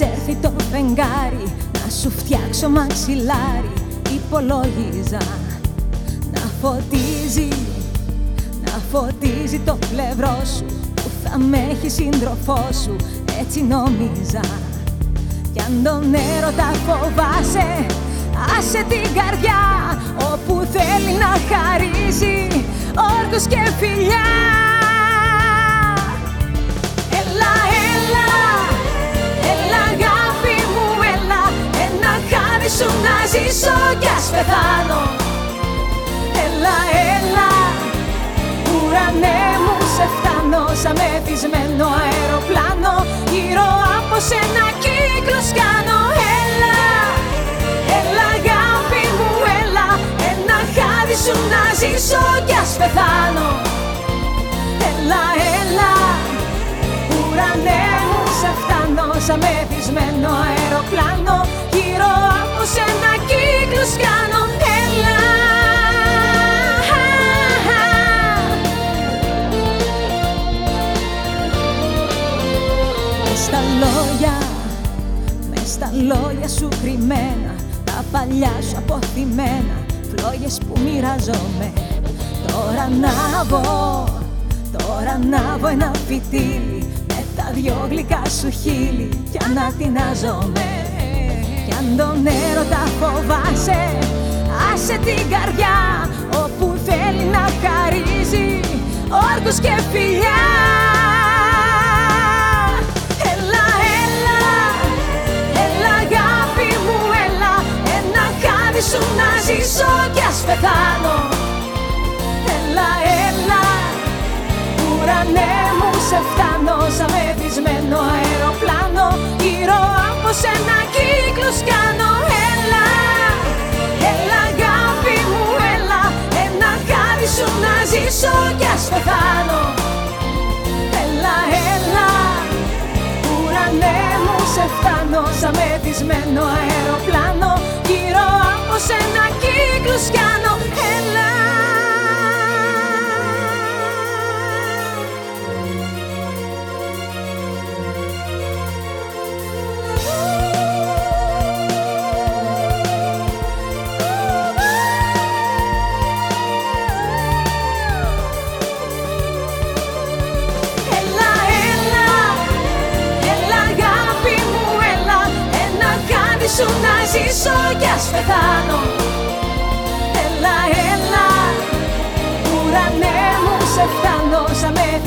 έρθει το φεγγάρι να σου φτιάξω μαξιλάρι. Υπολόγιζα να φωτίζεις να φωτίζει το πλευρό σου που θα με έχει σύντροφό σου έτσι νόμιζα. Κι αν τον έρωτα φοβάσαι άσε την καρδιά όπου θέλει να χαρίζει όρκους και φιλιά. Σου να ζήσω κι ας πεθάνω. Έλα, έλα, Σαν μεθυσμένο αεροπλάνο Γύρω από σένα κύκλους κάνω Έλα, έλα αγάπη μου, έλα Ένα χάδι σου να ζήσω κι ας πεθάνω. Έλα, έλα, ουρανέ μου σε φτάνω Σαν μεθυσμένο αεροπλάνο λόγια σου κρυμμένα Τα παλιά σου αποθυμένα Φλόγες που μοιραζόμαι. Τώρα ανάβω, τώρα ανάβω ένα φυτίλι Με τα δυο γλυκά σου χείλη Κι ανατινάζομαι. Αν τον έρωτα φοβάσαι Άσε την καρδιά όπου θέλει να χαρίζει Όρκους και φιλιά σου να ζήσω κι ας πεθάνω. Έλα, έλα, ουρανέ μου σε φτάνω Σαν μεθυσμένο αεροπλάνο. Γύρω από σένα κύκλους κάνω. Έλα, έλα αγάπη μου, έλα Ένα χάδι σου να ζήσω κι ας πεθάνω. Έλα, έλα, ουρανέ μου σε φτάνω Σαν μεθυσμένο αεροπλάνο σου να ζήσω κι ας πεθάνω. Έλα, έλα, ουρανέ μου σε φτάνω Σαν μεθυσμένο